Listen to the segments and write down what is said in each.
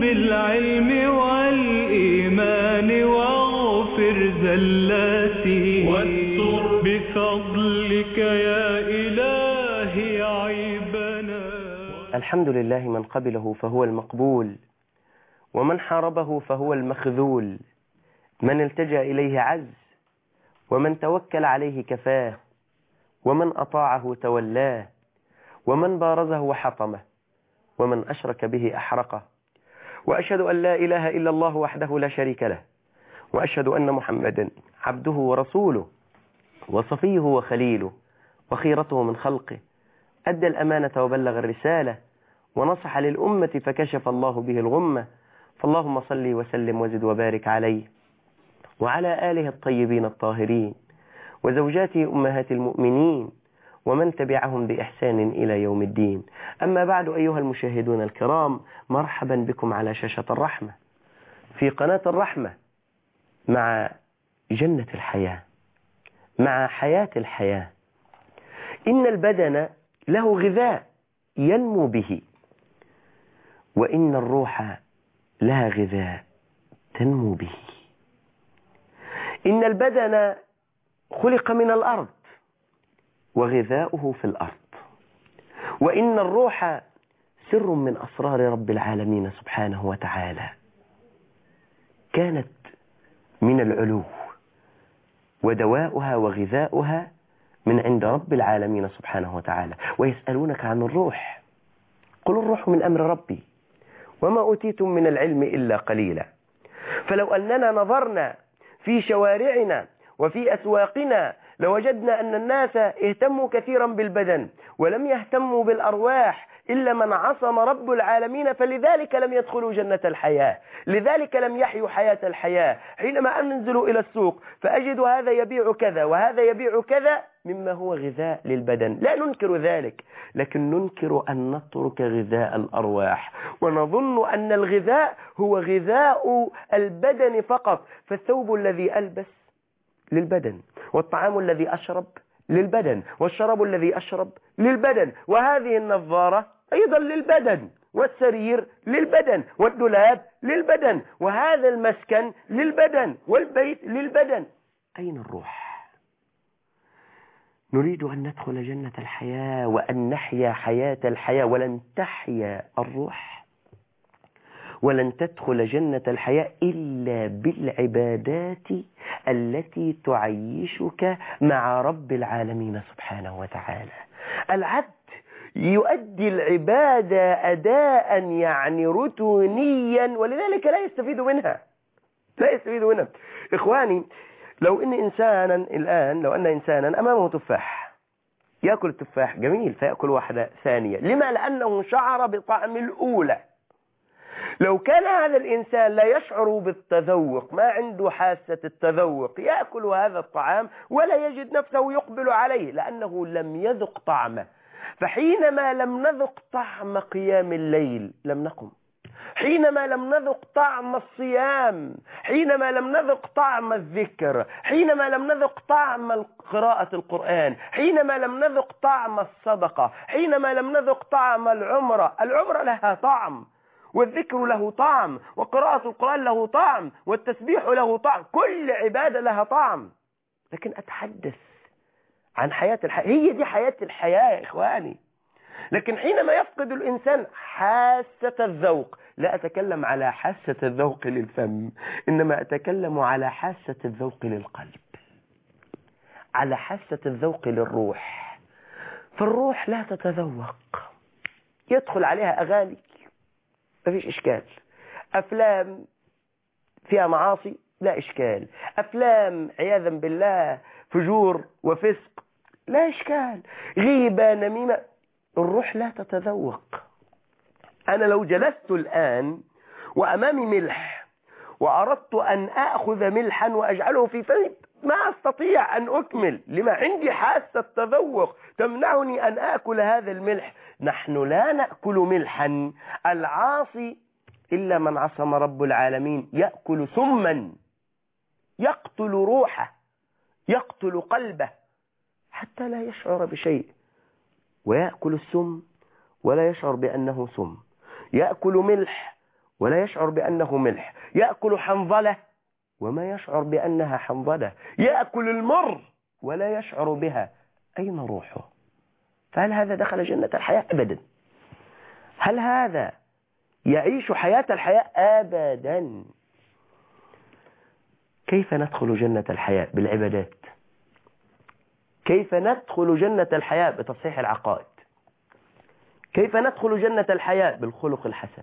بالعلم والإيمان واغفر زلاتي. واستر. بفضلك يا إلهي عيبنا. الحمد لله من قبله فهو المقبول ومن حاربه فهو المخذول. من التجأ إليه عز ومن توكل عليه كفاه ومن أطاعه تولاه ومن بارزه حطمه ومن أشرك به أحرقه. وأشهد أن لا إله إلا الله وحده لا شريك له. وأشهد أن محمدا عبده ورسوله وصفيه وخليله وخيرته من خلقه. أدى الأمانة وبلغ الرسالة ونصح للأمة فكشف الله به الغمة. فاللهم صل وسلم وزد وبارك عليه وعلى آله الطيبين الطاهرين وزوجاته أمهات المؤمنين ومن تبعهم بإحسان إلى يوم الدين. أما بعد أيها المشاهدون الكرام مرحبا بكم على شاشة الرحمة. في قناة الرحمة مع جنة الحياة مع حياة الحياة. إن البدن له غذاء ينمو به وإن الروح لها غذاء تنمو به. إن البدن خلق من الأرض وغذاؤه في الأرض. وإن الروح سر من أسرار رب العالمين سبحانه وتعالى. كانت من العلو ودواؤها وغذاؤها من عند رب العالمين سبحانه وتعالى. ويسألونك عن الروح. قل الروح من أمر ربي وما أوتيتم من العلم إلا قليلا. فلو أننا نظرنا في شوارعنا وفي أسواقنا لوجدنا أن الناس اهتموا كثيرا بالبدن ولم يهتموا بالأرواح إلا من عصم رب العالمين فلذلك لم يدخلوا جنة الحياة لذلك لم يحيوا حياة الحياة. حينما أنزل إلى السوق فأجد هذا يبيع كذا وهذا يبيع كذا مما هو غذاء للبدن. لا ننكر ذلك لكن ننكر أن نترك غذاء الأرواح ونظن أن الغذاء هو غذاء البدن فقط فالثوب الذي ألبس للبدن والطعام الذي أشرب للبدن والشراب الذي أشرب للبدن وهذه النظارة أيضا للبدن والسرير للبدن والدولاب للبدن وهذا المسكن للبدن والبيت للبدن. أين الروح؟ نريد أن ندخل جنة الحياة وأن نحيا حياة الحياة ولن تحيا الروح. ولن تدخل جنة الحياة إلا بالعبادات التي تعيشك مع رب العالمين سبحانه وتعالى. العبد يؤدي العبادة أداء يعني روتينيا ولذلك لا يستفيد منها. لا يستفيد منها. إخواني لو إن إنسانا الآن لو أن إنسانا أمامه تفاح يأكل التفاح جميل فيأكل واحدة ثانية. لما؟ لأنه شعر بطعم الأولى. لو كان هذا الإنسان لا يشعر بالتذوق ما عنده حاسة التذوق يأكل هذا الطعام ولا يجد نفسه يقبل عليه لأنه لم يذق طعمه. فحينما لم نذق طعم قيام الليل لم نقم. حينما لم نذق طعم الصيام حينما لم نذق طعم الذكر حينما لم نذق طعم قراءة القرآن حينما لم نذق طعم الصدقة حينما لم نذق طعم العمرة العمرة لها طعم. والذكر له طعم وقراءة القرآن له طعم والتسبيح له طعم كل عبادة لها طعم. لكن أتحدث عن حياة الحياة هي دي حياة الحياة يا إخواني. لكن حينما يفقد الإنسان حاسة الذوق لا أتكلم على حاسة الذوق للفم إنما أتكلم على حاسة الذوق للقلب. على حاسة الذوق للروح. فالروح لا تتذوق. يدخل عليها أغاني. ما فيش إشكال. أفلام فيها معاصي؟ لا إشكال. أفلام عياذا بالله فجور وفسق؟ لا إشكال. غيبة نميمة؟ الروح لا تتذوق. أنا لو جلست الآن وأمامي ملح وأردت أن أخذ ملحا وأجعله في فمي ما أستطيع أن أكمل. لما عندي حاسة تذوق تمنعني أن أكل هذا الملح. نحن لا نأكل ملحا العاصي إلا من عصم رب العالمين. يأكل سما. يقتل روحه. يقتل قلبه. حتى لا يشعر بشيء. ويأكل السم ولا يشعر بأنه سم. يأكل ملح ولا يشعر بأنه ملح. يأكل حنظلة وما يشعر بأنها حنظلة. يأكل المر ولا يشعر بها. أين روحه؟ فهل هذا دخل جنة الحياة؟ أبدا. هل هذا يعيش حياة الحياة؟ أبدا. كيف ندخل جنة الحياة بالعبادات؟ كيف ندخل جنة الحياة؟ بتصحيح العقائد. كيف ندخل جنة الحياة؟ بالخلق الحسن.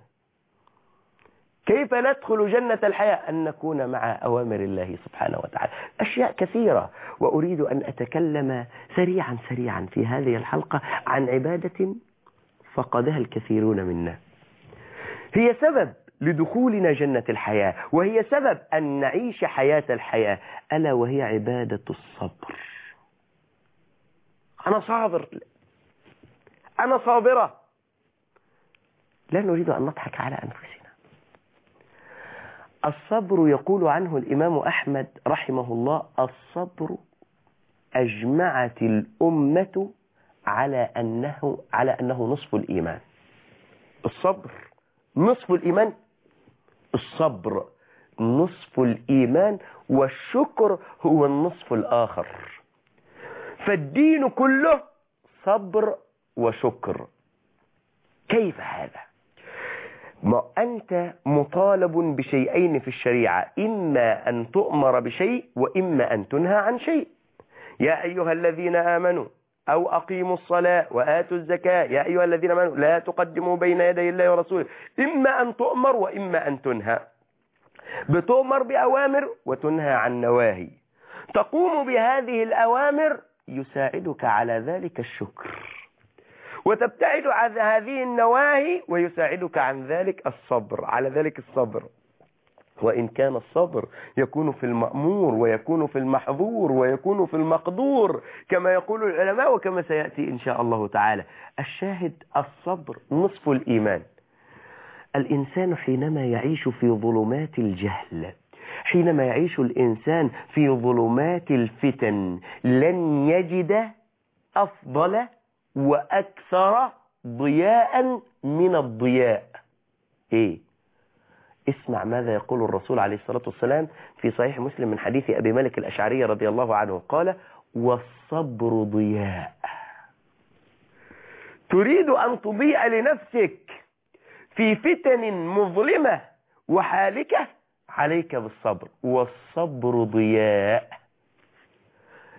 كيف ندخل جنة الحياة؟ أن نكون مع أوامر الله سبحانه وتعالى. أشياء كثيرة وأريد أن أتكلم سريعا سريعا في هذه الحلقة عن عبادة فقدها الكثيرون منا. هي سبب لدخولنا جنة الحياة وهي سبب أن نعيش حياة الحياة. ألا وهي عبادة الصبر. أنا صابر. أنا صابرة. لا نريد أن نضحك على أنفسنا. الصبر يقول عنه الإمام أحمد رحمه الله الصبر أجمعت الأمة على أنه على أنه نصف الإيمان. الصبر نصف الإيمان. الصبر نصف الإيمان والشكر هو النصف الآخر. فالدين كله صبر وشكر. كيف هذا؟ ما أنت مطالب بشيئين في الشريعة إما أن تؤمر بشيء وإما أن تنهى عن شيء. يا أيها الذين آمنوا أو أقيموا الصلاة وآتوا الزكاة يا أيها الذين آمنوا لا تقدموا بين يدي الله ورسوله. إما أن تؤمر وإما أن تنهى. بتؤمر بأوامر وتنهى عن نواهي. تقوم بهذه الأوامر يساعدك على ذلك الشكر. وتبتعد عن هذه النواهي ويساعدك عن ذلك الصبر على ذلك الصبر. وإن كان الصبر يكون في المأمور ويكون في المحظور ويكون في المقدور كما يقول العلماء وكما سيأتي إن شاء الله تعالى. الشاهد الصبر نصف الإيمان. الإنسان حينما يعيش في ظلمات الجهل حينما يعيش الإنسان في ظلمات الفتن لن يجد أفضل وأكثر ضياء من الضياء. إيه؟ اسمع ماذا يقول الرسول عليه الصلاة والسلام في صحيح مسلم من حديث أبي مالك الأشعري رضي الله عنه. قال والصبر ضياء. تريد أن تضيء لنفسك في فتن مظلمة وحالكة عليك بالصبر. والصبر ضياء.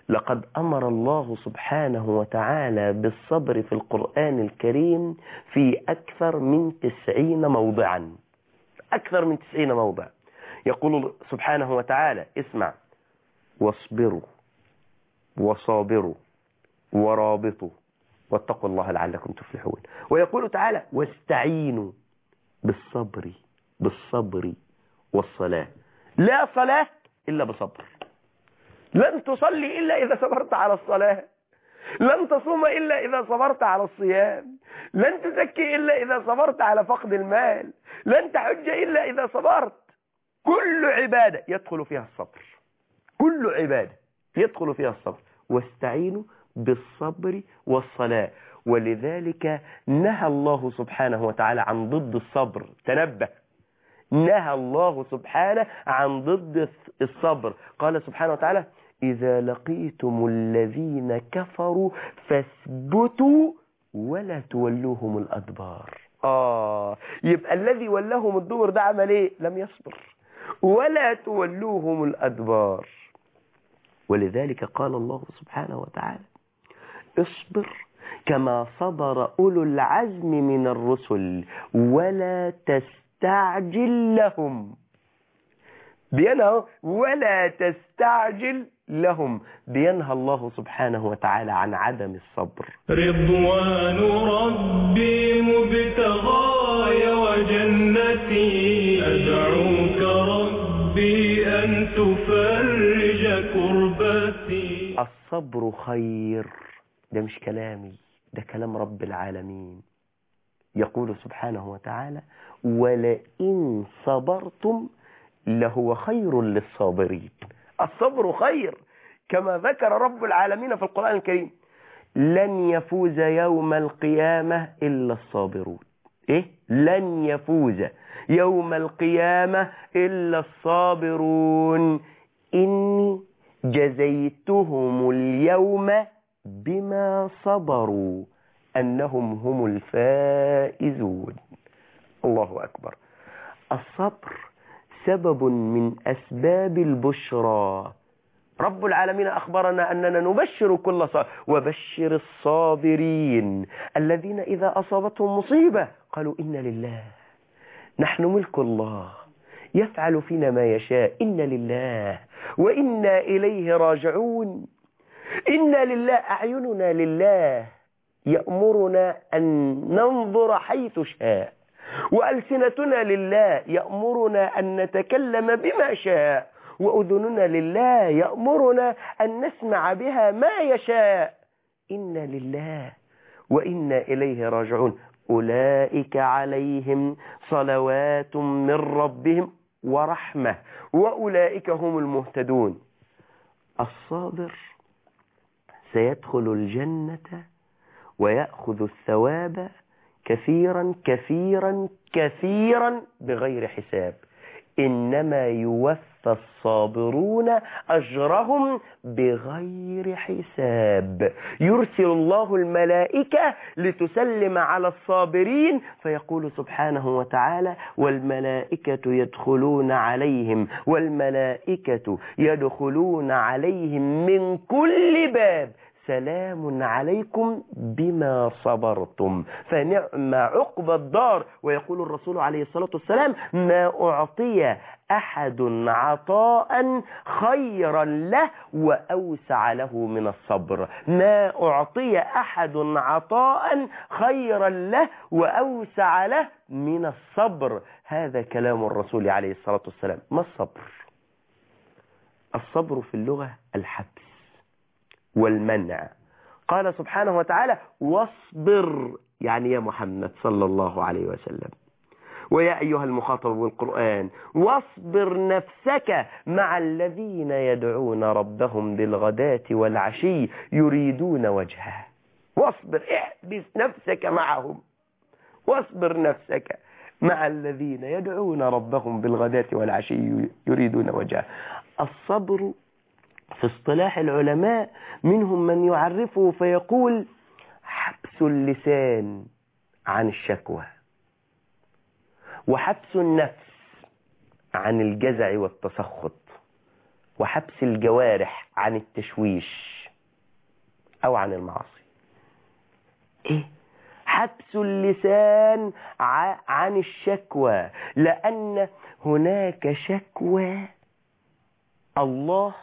لقد أمر الله سبحانه وتعالى بالصبر في القرآن الكريم في أكثر من تسعين موضعا. أكثر من تسعين موضع. يقول سبحانه وتعالى اسمع. واصبروا. وصابروا. ورابطوا. واتقوا الله لعلكم تفلحون. ويقول تعالى واستعينوا بالصبر بالصبر والصلاة. لا صلاة إلا بصبر. لن تصلي إلا إذا صبرت على الصلاة. لن تصوم إلا إذا صبرت على الصيام. لن تزكي إلا إذا صبرت على فقد المال. لن تحج إلا إذا صبرت. كل عبادة يدخل فيها الصبر. كل عبادة يدخل فيها الصبر. واستعينوا بالصبر والصلاة. ولذلك نهى الله سبحانه وتعالى عن ضد الصبر. تنبه. نهى الله سبحانه عن ضد الصبر. قال سبحانه وتعالى إذا لقيتم الذين كفروا فاثبتوا ولا تولوهم الأدبار. آه يبقى الذي ولاهم الدبر ده عمل إيه؟ لم يصبر. ولا تولوهم الأدبار. ولذلك قال الله سبحانه وتعالى اصبر كما صبر أولو العزم من الرسل ولا تستعجل لهم. بينهى ولا تستعجل لهم بينهى الله سبحانه وتعالى عن عدم الصبر. رضوان ربي مبتغاي وجنتي. أدعوك ربي أن تفرج كربتي. الصبر خير. ده مش كلامي ده كلام رب العالمين. يقول سبحانه وتعالى ولئن صبرتم لهو خير للصابرين. الصبر خير كما ذكر رب العالمين في القرآن الكريم. لن يفوز يوم القيامة إلا الصابرون. إيه؟ لن يفوز يوم القيامة إلا الصابرون. إني جزيتهم اليوم بما صبروا أنهم هم الفائزون. الله أكبر. الصبر سبب من أسباب البشرى. رب العالمين أخبرنا أننا نبشر كل صابر وبشر الصابرين الذين إذا أصابتهم مصيبة قالوا إنا لله نحن ملك الله يفعل فينا ما يشاء إنا لله وإنا إليه راجعون. إنا لله أعيننا لله يأمرنا أن ننظر حيث شاء. وألسنتنا لله يأمرنا أن نتكلم بما شاء وأذننا لله يأمرنا أن نسمع بها ما يشاء. إنا لله وإنا إليه راجعون. أولئك عليهم صلوات من ربهم ورحمة وأولئك هم المهتدون. الصابر سيدخل الجنة ويأخذ الثواب كثيرا كثيرا كثيرا بغير حساب. إنما يوفى الصابرون أجرهم بغير حساب. يرسل الله الملائكة لتسلم على الصابرين فيقول سبحانه وتعالى والملائكة يدخلون عليهم والملائكة يدخلون عليهم من كل باب. سلام عليكم بما صبرتم. فنعم عقب الدار. ويقول الرسول عليه الصلاة والسلام ما أعطي أحد عطاء خيرا له وأوسع له من الصبر. ما أعطي أحد عطاء خيرا له وأوسع له من الصبر. هذا كلام الرسول عليه الصلاة والسلام. ما الصبر؟ الصبر في اللغة الحبس. والمنع. قال سبحانه وتعالى واصبر يعني يا محمد صلى الله عليه وسلم. ويا أيها المخاطب بالقرآن واصبر نفسك مع الذين يدعون ربهم بالغداة والعشي يريدون وجهه. واصبر احبس نفسك معهم. واصبر نفسك مع الذين يدعون ربهم بالغداة والعشي يريدون وجهه. الصبر في اصطلاح العلماء منهم من يعرفه فيقول حبس اللسان عن الشكوى وحبس النفس عن الجزع والتسخط وحبس الجوارح عن التشويش أو عن المعاصي. إيه؟ حبس اللسان عن الشكوى لأن هناك شكوى. الله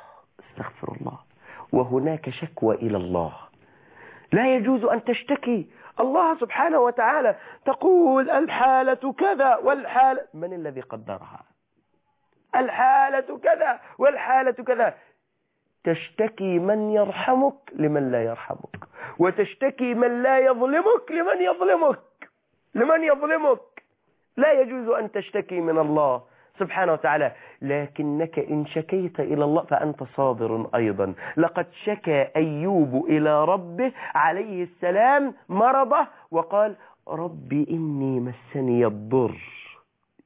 أستغفر الله. وهناك شكوى إلى الله. لا يجوز أن تشتكي. الله سبحانه وتعالى تقول الحالة كذا والحالة من الذي قدرها؟ الحالة كذا والحالة كذا. تشتكي من يرحمك لمن لا يرحمك. وتشتكي من لا يظلمك لمن يظلمك. لمن يظلمك. لا يجوز أن تشتكي من الله سبحانه وتعالى. لكنك إن شكيت إلى الله فأنت صابر أيضا. لقد شكى أيوب إلى ربه عليه السلام مرضه وقال ربي إني مسني الضر.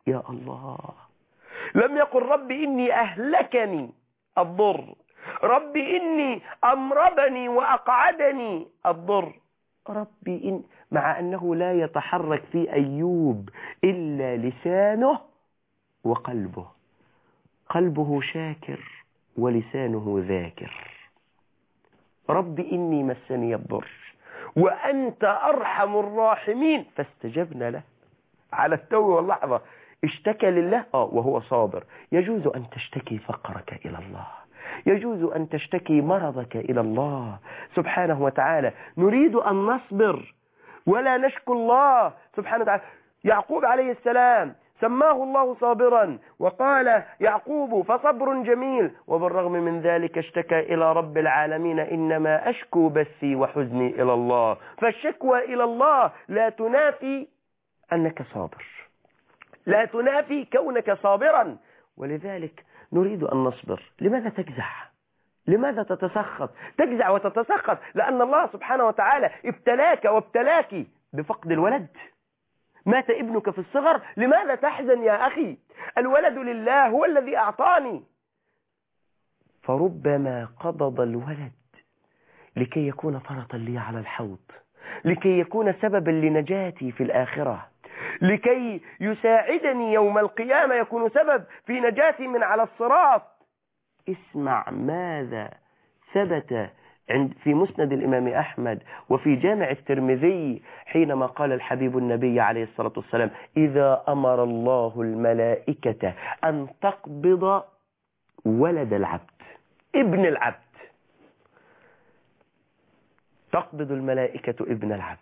يا الله. لم يقل ربي إني أهلكني الضر. ربي إني أمرضني وأقعدني الضر. ربي إن مع أنه لا يتحرك في أيوب إلا لسانه وقلبه. قلبه شاكر ولسانه ذاكر. رب إني مسني الضر وأنت أرحم الراحمين. فاستجبنا له. على التو واللحظة. اشتكى لله. آه وهو صابر. يجوز أن تشتكي فقرك إلى الله. يجوز أن تشتكي مرضك إلى الله. سبحانه وتعالى. نريد أن نصبر. ولا نشكو الله. سبحانه وتعالى. يعقوب عليه السلام. سماه الله صابرا وقال يعقوب فصبر جميل وبالرغم من ذلك اشتكى إلى رب العالمين إنما أشكو بثي وحزني إلى الله. فالشكوى إلى الله لا تنافي أنك صابر. لا تنافي كونك صابرا. ولذلك نريد أن نصبر. لماذا تجزع؟ لماذا تتسخط؟ تجزع وتتسخط لأن الله سبحانه وتعالى ابتلاك وابتلاك بفقد الولد. مات ابنك في الصغر لماذا تحزن يا أخي؟ الولد لله هو الذي أعطاني. فربما قبض الولد لكي يكون فرطا لي على الحوض لكي يكون سببا لنجاتي في الآخرة لكي يساعدني يوم القيامة يكون سبب في نجاتي من على الصراط. اسمع ماذا ثبت عند في مسند الإمام أحمد وفي جامع الترمذي حينما قال الحبيب النبي عليه الصلاة والسلام إذا أمر الله الملائكة أن تقبض ولد العبد ابن العبد. تقبض الملائكة ابن العبد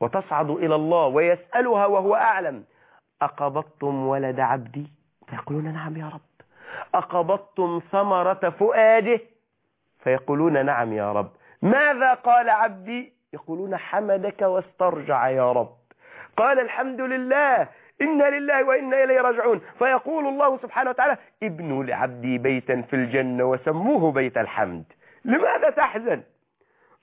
وتصعد إلى الله ويسألها وهو أعلم أقبضتم ولد عبدي؟ فيقولون نعم يا رب. أقبضتم ثمرة فؤاده؟ فيقولون نعم يا رب. ماذا قال عبدي؟ يقولون حمدك واسترجع يا رب. قال الحمد لله إنا لله وإنا إليه راجعون. فيقول الله سبحانه وتعالى ابنوا لعبدي بيتا في الجنة وسموه بيت الحمد. لماذا تحزن؟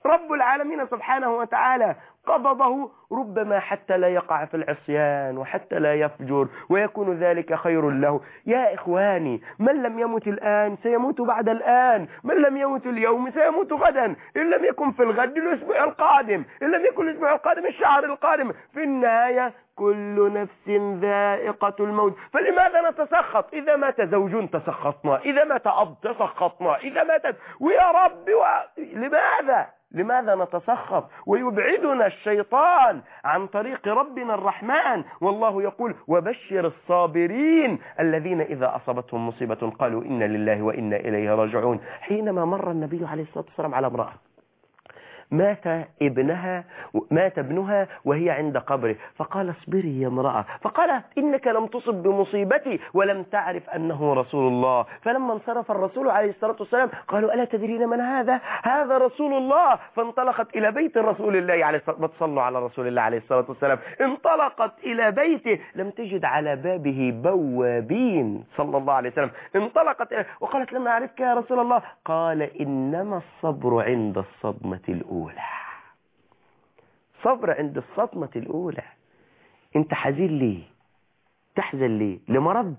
رب العالمين سبحانه وتعالى قبضه ربما حتى لا يقع في العصيان وحتى لا يفجر ويكون ذلك خير له. يا إخواني من لم يمت الآن سيموت بعد الآن. من لم يمت اليوم سيموت غدا. إن لم يكن في الغد الأسبوع القادم. إن لم يكن الأسبوع القادم الشهر القادم. في النهاية كل نفس ذائقة الموت. فلماذا نتسخط؟ إذا مات زوج تسخطنا. إذا مات أب تسخطنا. إذا ماتت ويا رب و... لماذا؟ لماذا نتسخط؟ ويبعدنا الشيطان عن طريق ربنا الرحمن. والله يقول وبشر الصابرين الذين إذا أصابتهم مصيبة قالوا إنا لله وإنا إليه راجعون. حينما مر النبي عليه الصلاة والسلام على امرأة مات ابنها مات ابنها وهي عند قبره. فقال اصبري يا امرأة. فقالت إنك لم تصب بمصيبتي ولم تعرف أنه رسول الله. فلما انصرف الرسول عليه الصلاة والسلام قالوا ألا تدرين من هذا؟ هذا رسول الله. فانطلقت إلى بيت رسول الله عليه الصلاة والسلام. صلوا على رسول الله عليه الصلاة والسلام. انطلقت إلى بيته. لم تجد على بابه بوابين. صلى الله عليه وسلم. انطلقت وقالت لما أعرفك يا رسول الله؟ قال إنما الصبر عند الصدمة الأولى. صبر عند الصدمة الأولى. أنت حزين ليه؟ تحزن ليه؟ لمرض.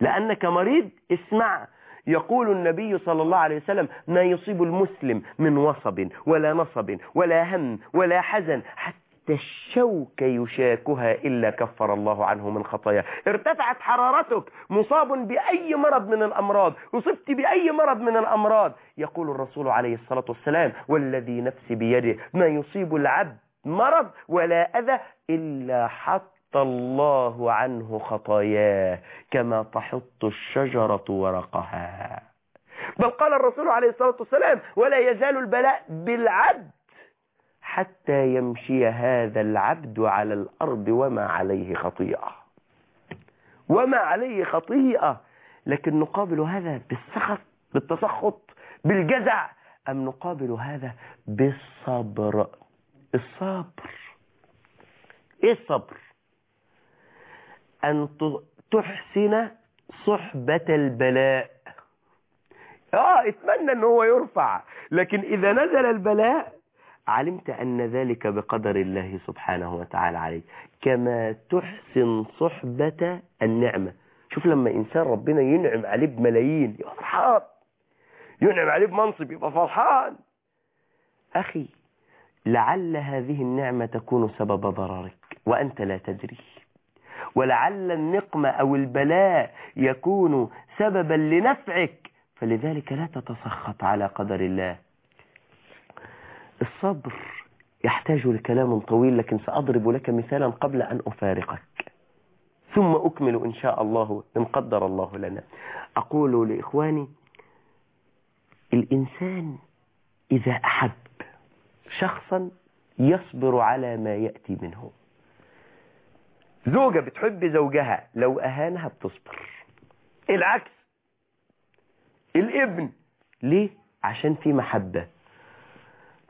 لأنك مريض اسمع. يقول النبي صلى الله عليه وسلم ما يصيب المسلم من وصب ولا نصب ولا هم ولا حزن حتى الشوك يشاكها إلا كفر الله عنه من خطايا. ارتفعت حرارتك مصاب بأي مرض من الأمراض أصبت بأي مرض من الأمراض. يقول الرسول عليه الصلاة والسلام والذي نفسي بيده ما يصيب العبد مرض ولا أذى إلا حط الله عنه خطاياه كما تحط الشجرة ورقها. بل قال الرسول عليه الصلاة والسلام ولا يزال البلاء بالعبد حتى يمشي هذا العبد على الأرض وما عليه خطيئة. وما عليه خطيئة. لكن نقابل هذا بالسخط بالتسخط بالجزع أم نقابل هذا بالصبر؟ الصبر. إيه الصبر؟ أن تحسن صحبة البلاء. آه اتمنى ان هو يرفع لكن إذا نزل البلاء علمت أن ذلك بقدر الله سبحانه وتعالى عليك. كما تحسن صحبة النعمة. شوف لما إنسان ربنا ينعم عليه بملايين يبقى فرحان. ينعم عليه بمنصب يبقى فرحان. أخي لعل هذه النعمة تكون سبب ضررك وأنت لا تدري. ولعل النقمة أو البلاء يكون سببا لنفعك. فلذلك لا تتسخط على قدر الله. الصبر يحتاج لكلام طويل لكن سأضرب لك مثالا قبل أن أفارقك. ثم أكمل إن شاء الله إن قدر الله لنا. أقول لإخواني الإنسان إذا أحب شخصا يصبر على ما يأتي منه. زوجة بتحب زوجها لو أهانها بتصبر. العكس. الابن ليه؟ عشان في محبة.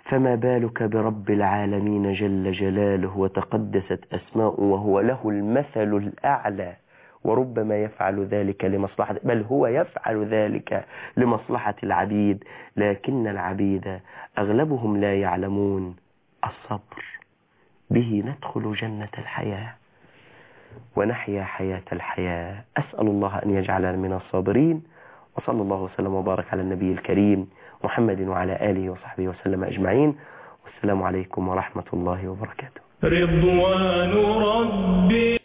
فما بالك برب العالمين جل جلاله وتقدست أسماؤه وهو له المثل الأعلى وربما يفعل ذلك لمصلحة بل هو يفعل ذلك لمصلحة العبيد لكن العبيد أغلبهم لا يعلمون الصبر. به ندخل جنة الحياة ونحيا حياة الحياة. أسأل الله أن يجعلنا من الصابرين وصلى الله وسلم وبارك على النبي الكريم. محمد وعلى آله وصحبه وسلم أجمعين. والسلام عليكم ورحمة الله وبركاته. رضوان ربي.